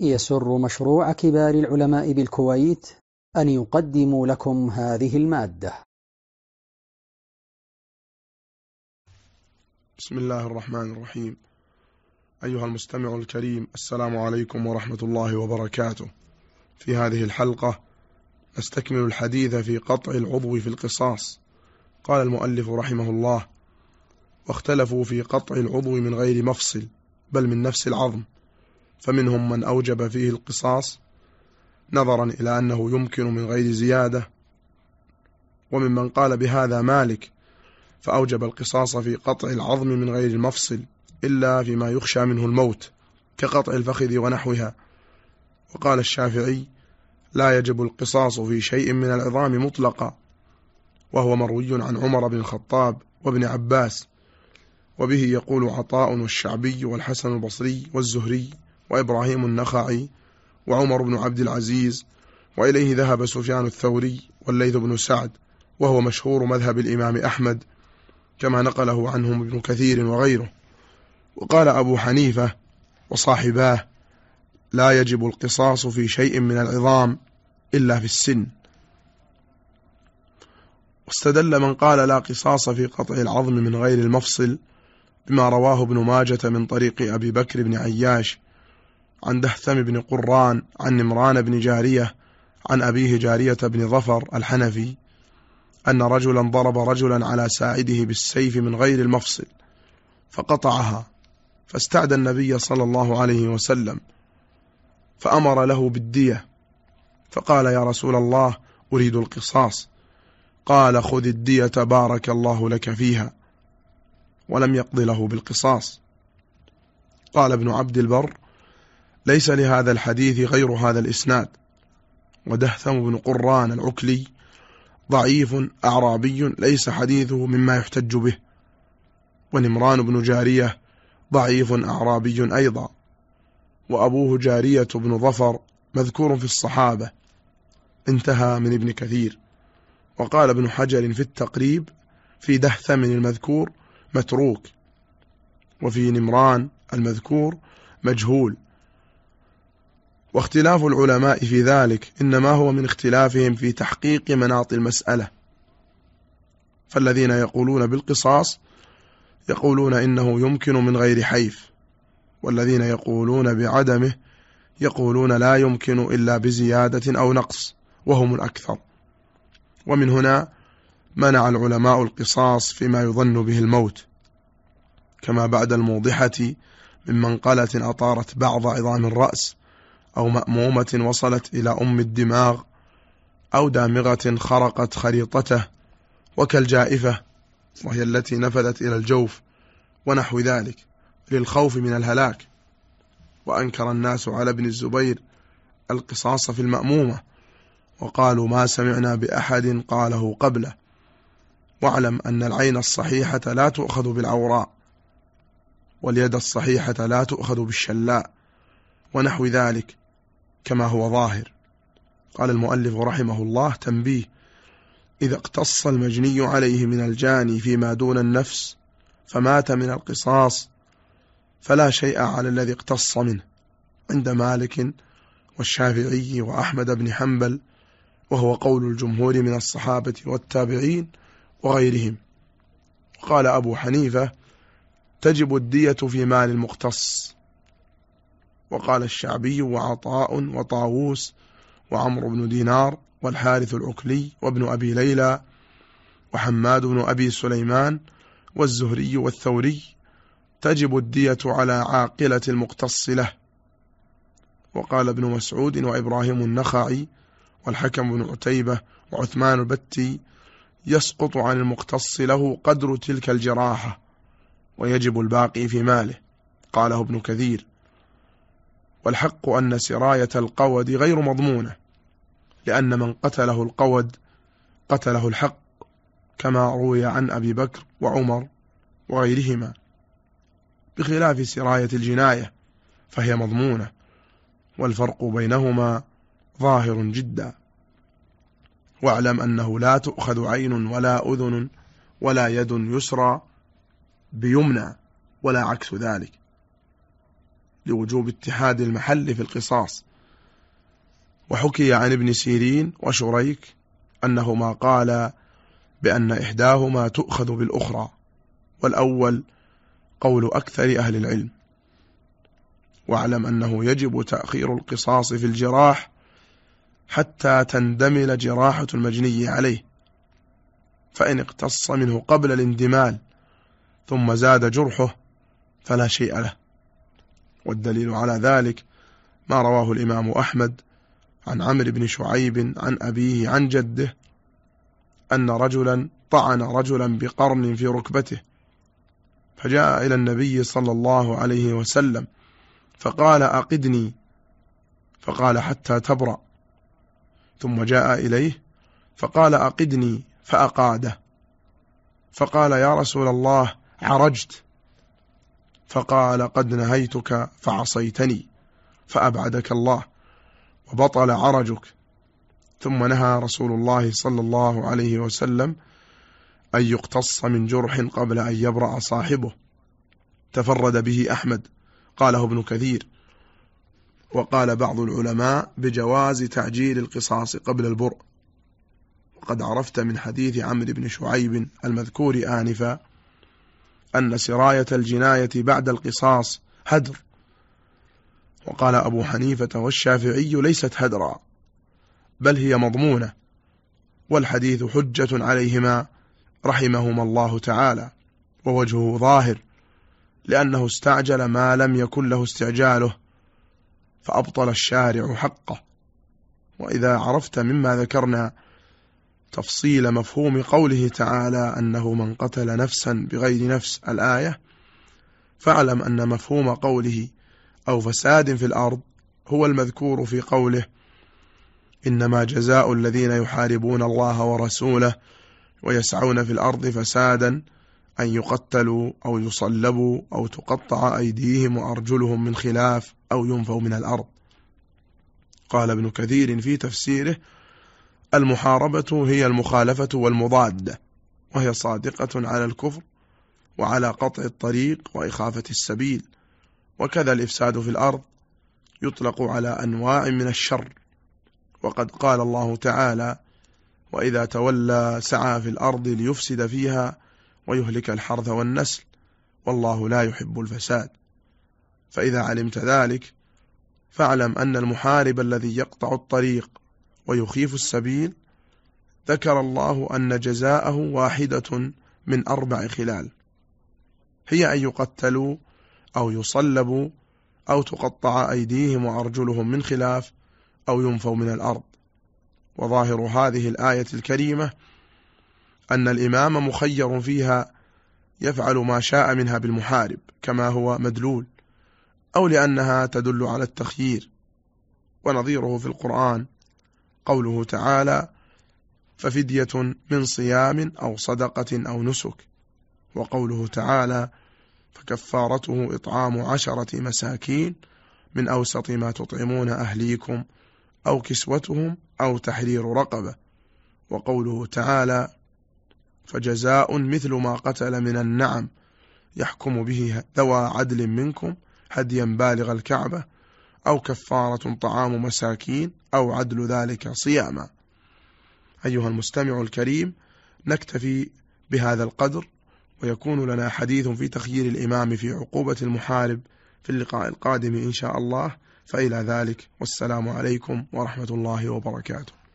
يسر مشروع كبار العلماء بالكويت أن يقدم لكم هذه المادة. بسم الله الرحمن الرحيم. أيها المستمع الكريم السلام عليكم ورحمة الله وبركاته. في هذه الحلقة نستكمل الحديث في قطع العضو في القصاص. قال المؤلف رحمه الله واختلفوا في قطع العضو من غير مفصل بل من نفس العظم. فمنهم من أوجب فيه القصاص نظرا إلى أنه يمكن من غير زيادة. وممن قال بهذا مالك فأوجب القصاص في قطع العظم من غير المفصل إلا فيما يخشى منه الموت كقطع الفخذ ونحوها. وقال الشافعي لا يجب القصاص في شيء من العظام مطلقا. وهو مروي عن عمر بن الخطاب وابن عباس. وبه يقول عطاء والشعبي والحسن البصري والزهري وإبراهيم النخعي وعمر بن عبد العزيز وإليه ذهب سفيان الثوري والليث بن سعد وهو مشهور مذهب الإمام أحمد كما نقله عنهم ابن كثير وغيره. وقال أبو حنيفة وصاحباه لا يجب القصاص في شيء من العظام إلا في السن. واستدل من قال لا قصاص في قطع العظم من غير المفصل بما رواه ابن ماجة من طريق أبي بكر بن عياش عن دهثم بن قران عن نمران بن جارية عن أبيه جارية بن ظفر الحنفي أن رجلا ضرب رجلا على ساعده بالسيف من غير المفصل فقطعها فاستعدى النبي صلى الله عليه وسلم فأمر له بالدية فقال يا رسول الله أريد القصاص قال خذ الدية بارك الله لك فيها ولم يقض له بالقصاص. قال ابن عبد البر ليس لهذا الحديث غير هذا الإسناد. ودهثم بن قران العكلي ضعيف أعرابي ليس حديثه مما يحتج به. ونمران بن جارية ضعيف أعرابي أيضا. وأبوه جارية بن ظفر مذكور في الصحابة. انتهى من ابن كثير. وقال ابن حجر في التقريب في دهثم المذكور متروك. وفي نمران المذكور مجهول. واختلاف العلماء في ذلك إنما هو من اختلافهم في تحقيق مناط المسألة. فالذين يقولون بالقصاص يقولون إنه يمكن من غير حيف والذين يقولون بعدمه يقولون لا يمكن إلا بزيادة أو نقص وهم الأكثر. ومن هنا منع العلماء القصاص فيما يظن به الموت كما بعد الموضحة من منقلة أطارت بعض عظام الرأس أو مأمومة وصلت إلى أم الدماغ أو دامغة خرقت خريطته وكالجائفة وهي التي نفذت إلى الجوف ونحو ذلك للخوف من الهلاك. وأنكر الناس على ابن الزبير القصاص في المأمومة وقالوا ما سمعنا بأحد قاله قبله. واعلم أن العين الصحيحة لا تؤخذ بالعوراء واليد الصحيحة لا تؤخذ بالشلاء ونحو ذلك كما هو ظاهر. قال المؤلف رحمه الله تنبيه إذا اقتص المجني عليه من الجاني فيما دون النفس فمات من القصاص فلا شيء على الذي اقتص منه عند مالك والشافعي وأحمد بن حنبل وهو قول الجمهور من الصحابة والتابعين وغيرهم. قال أبو حنيفة تجب الدية في مال المقتص. وقال الشعبي وعطاء وطاووس وعمر بن دينار والحارث العكلي وابن أبي ليلى وحماد بن أبي سليمان والزهري والثوري تجب الدية على عاقلة المقتص له وقال ابن مسعود وإبراهيم النخعي والحكم بن عتيبة وعثمان البتي يسقط عن المقتص له قدر تلك الجراحة ويجب الباقي في ماله. قاله ابن كثير. والحق أن سراية القود غير مضمونة لأن من قتله القود قتله الحق كما روي عن أبي بكر وعمر وغيرهما. بخلاف سراية الجناية فهي مضمونة والفرق بينهما ظاهر جدا. واعلم أنه لا تؤخذ عين ولا أذن ولا يد يسرى بيمنى ولا عكس ذلك. لوجوب اتحاد المحل في القصاص. وحكي عن ابن سيرين وشريك أنهما قال بأن إحداهما تؤخذ بالأخرى والأول قول أكثر أهل العلم. واعلم أنه يجب تأخير القصاص في الجراح حتى تندمل جراحة المجني عليه. فإن اقتص منه قبل الاندمال ثم زاد جرحه فلا شيء له. والدليل على ذلك ما رواه الإمام أحمد عن عمرو بن شعيب عن أبيه عن جده أن رجلا طعن رجلا بقرن في ركبته فجاء إلى النبي صلى الله عليه وسلم فقال أقدني فقال حتى تبرأ ثم جاء إليه فقال أقدني فأقاده فقال يا رسول الله عرجت فقال قد نهيتك فعصيتني فأبعدك الله وبطل عرجك. ثم نهى رسول الله صلى الله عليه وسلم أن يقتص من جرح قبل أن يبرأ صاحبه. تفرد به أحمد قاله ابن كثير. وقال بعض العلماء بجواز تعجيل القصاص قبل البرء. وقد عرفت من حديث عمرو بن شعيب المذكور آنفا أن سراية الجناية بعد القصاص هدر. وقال أبو حنيفة والشافعي ليست هدرا بل هي مضمونة والحديث حجة عليهما رحمهما الله تعالى ووجهه ظاهر لأنه استعجل ما لم يكن له استعجاله فأبطل الشارع حقه. وإذا عرفت مما ذكرنا تفصيل مفهوم قوله تعالى أنه من قتل نفسا بغير نفس الآية فاعلم أن مفهوم قوله أو فساد في الأرض هو المذكور في قوله إنما جزاء الذين يحاربون الله ورسوله ويسعون في الأرض فسادا أن يقتلوا أو يصلبوا أو تقطع أيديهم وأرجلهم من خلاف أو ينفوا من الأرض. قال ابن كثير في تفسيره المحاربة هي المخالفة والمضادة وهي صادقة على الكفر وعلى قطع الطريق وإخافة السبيل وكذا الإفساد في الأرض يطلق على أنواع من الشر. وقد قال الله تعالى وإذا تولى سعى في الأرض ليفسد فيها ويهلك الحرث والنسل والله لا يحب الفساد فإذا علمت ذلك فاعلم أن المحارب الذي يقطع الطريق ويخيف السبيل ذكر الله أن جزاءه واحدة من أربع خلال. هي أن يقتلوا أو يصلبوا أو تقطع أيديهم وأرجلهم من خلاف أو ينفوا من الأرض. وظاهر هذه الآية الكريمة أن الإمام مخير فيها يفعل ما شاء منها بالمحارب كما هو مدلول أو لأنها تدل على التخيير. ونظيره في القرآن قوله تعالى ففدية من صيام أو صدقة أو نسك. وقوله تعالى فكفارته إطعام عشرة مساكين من أوسط ما تطعمون أهليكم أو كسوتهم أو تحرير رقبة. وقوله تعالى فجزاء مثل ما قتل من النعم يحكم به ذوى عدل منكم هديا بالغ الكعبة. أو كفارة طعام مساكين أو عدل ذلك صياما. أيها المستمع الكريم نكتفي بهذا القدر ويكون لنا حديث في تخيير الإمام في عقوبة المحارب في اللقاء القادم إن شاء الله. فإلى ذلك والسلام عليكم ورحمة الله وبركاته.